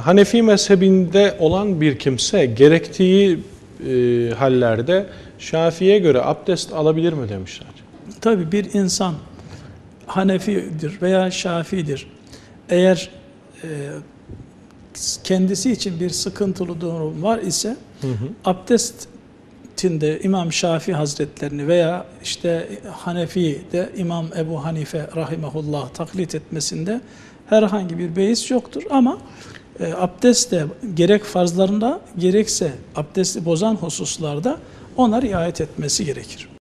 Hanefi mezhebinde olan bir kimse gerektiği e, hallerde Şafii'ye göre abdest alabilir mi demişler. Tabi bir insan Hanefidir veya Şafiidir. Eğer e, kendisi için bir sıkıntılı durum var ise Hı hı. abdestinde İmam Şafii Hazretlerini veya işte Hanefi'de İmam Ebu Hanife rahimahullah taklit etmesinde herhangi bir beis yoktur ama e, abdest de gerek farzlarında gerekse abdesti bozan hususlarda ona riayet etmesi gerekir.